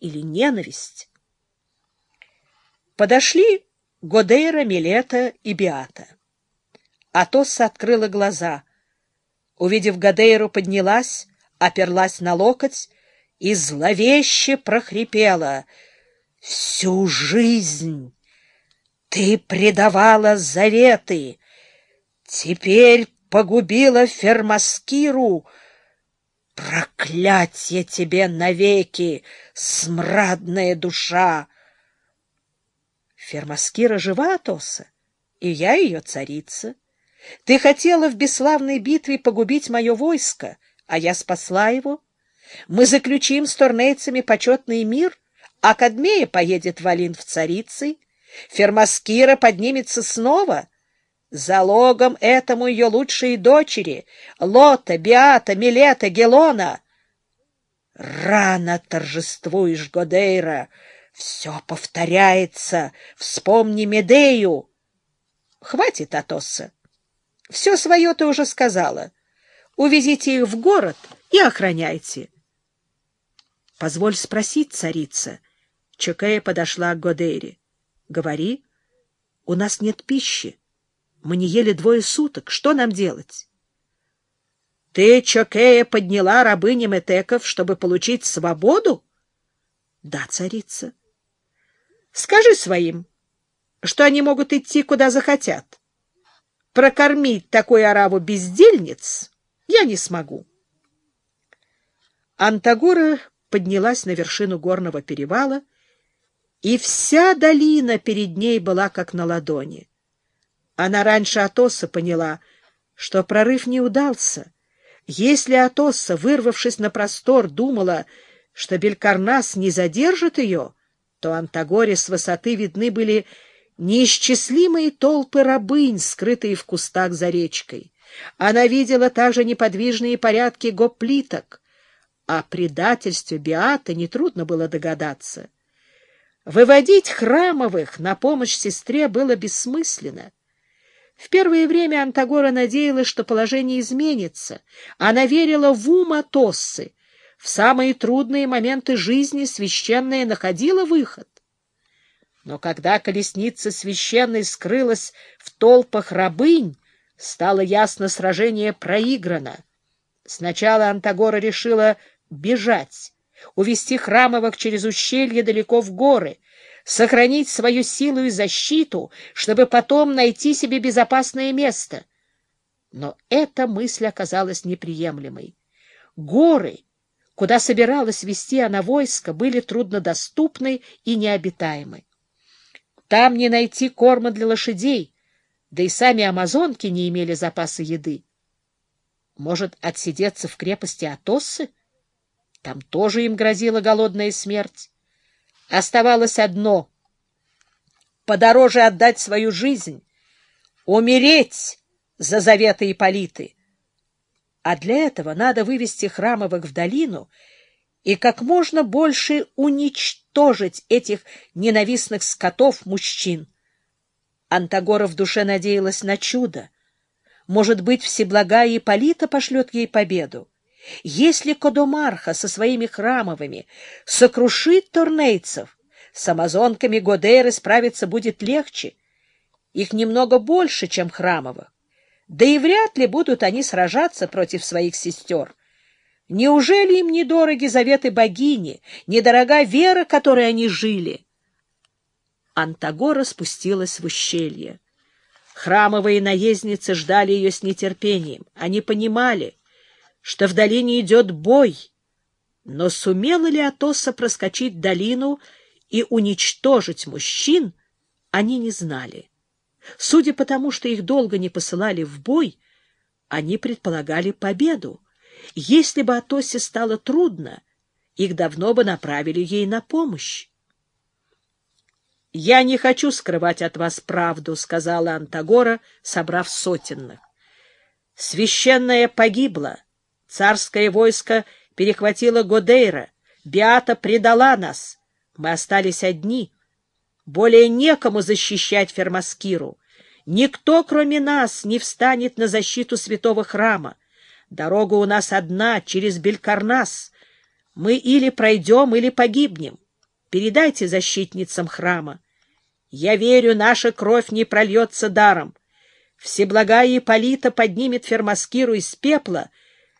или ненависть. Подошли Годейра, Милета и Биата. Атосса открыла глаза. Увидев Годейру, поднялась, оперлась на локоть и зловеще прохрипела. «Всю жизнь ты предавала заветы, теперь погубила Фермаскиру. Проклятье тебе навеки, смрадная душа!» Фермаскира жива, Атоса, и я ее царица. Ты хотела в бесславной битве погубить мое войско, а я спасла его. Мы заключим с турнейцами почетный мир, а Кадмея поедет в Алин в царицы. Фермаскира поднимется снова. Залогом этому ее лучшие дочери — Лота, Биата, Милета, Гелона. Рано торжествуешь, Годейра, все повторяется. Вспомни Медею. Хватит, Атосса. Все свое ты уже сказала. Увезите их в город и охраняйте. Позволь спросить, царица. Чокея подошла к Годейре. Говори, у нас нет пищи. Мы не ели двое суток. Что нам делать? Ты, Чокея, подняла рабыни Метеков, чтобы получить свободу? Да, царица. Скажи своим, что они могут идти, куда захотят. Прокормить такую ораву бездельниц я не смогу. Антагора поднялась на вершину горного перевала, и вся долина перед ней была как на ладони. Она раньше Атоса поняла, что прорыв не удался. Если Атоса, вырвавшись на простор, думала, что Белькарнас не задержит ее, то Антагоре с высоты видны были неисчислимые толпы рабынь, скрытые в кустах за речкой. Она видела также неподвижные порядки гоплиток. О предательстве Биата нетрудно было догадаться. Выводить храмовых на помощь сестре было бессмысленно. В первое время Антагора надеялась, что положение изменится. Она верила в ум Атоссы, в самые трудные моменты жизни священная находила выход. Но когда колесница священной скрылась в толпах рабынь, стало ясно, сражение проиграно. Сначала Антагора решила бежать, увести храмовых через ущелье далеко в горы, сохранить свою силу и защиту, чтобы потом найти себе безопасное место. Но эта мысль оказалась неприемлемой. Горы — куда собиралась вести она войско, были труднодоступны и необитаемы. Там не найти корма для лошадей, да и сами амазонки не имели запаса еды. Может, отсидеться в крепости Атоссы? Там тоже им грозила голодная смерть. Оставалось одно — подороже отдать свою жизнь, умереть за заветы Ипполиты — а для этого надо вывести храмовых в долину и как можно больше уничтожить этих ненавистных скотов-мужчин. Антагора в душе надеялась на чудо. Может быть, всеблагая Ипполита пошлет ей победу. Если Кодомарха со своими храмовыми сокрушит турнейцев, с амазонками Годейры справиться будет легче. Их немного больше, чем храмовых. Да и вряд ли будут они сражаться против своих сестер. Неужели им недороги заветы богини, недорога вера, которой они жили? Антагора спустилась в ущелье. Храмовые наездницы ждали ее с нетерпением. Они понимали, что в долине идет бой. Но сумела ли Атоса проскочить долину и уничтожить мужчин, они не знали. Судя по тому, что их долго не посылали в бой, они предполагали победу. Если бы Атосе стало трудно, их давно бы направили ей на помощь. — Я не хочу скрывать от вас правду, — сказала Антагора, собрав сотенных. — Священная погибла, царское войско перехватило Годейра, Биата предала нас, мы остались одни — более некому защищать Фермаскиру. Никто, кроме нас, не встанет на защиту святого храма. Дорога у нас одна, через Белькарнас. Мы или пройдем, или погибнем. передайте защитницам храма. Я верю, наша кровь не прольется даром. Всеблагая Ипполита поднимет Фермаскиру из пепла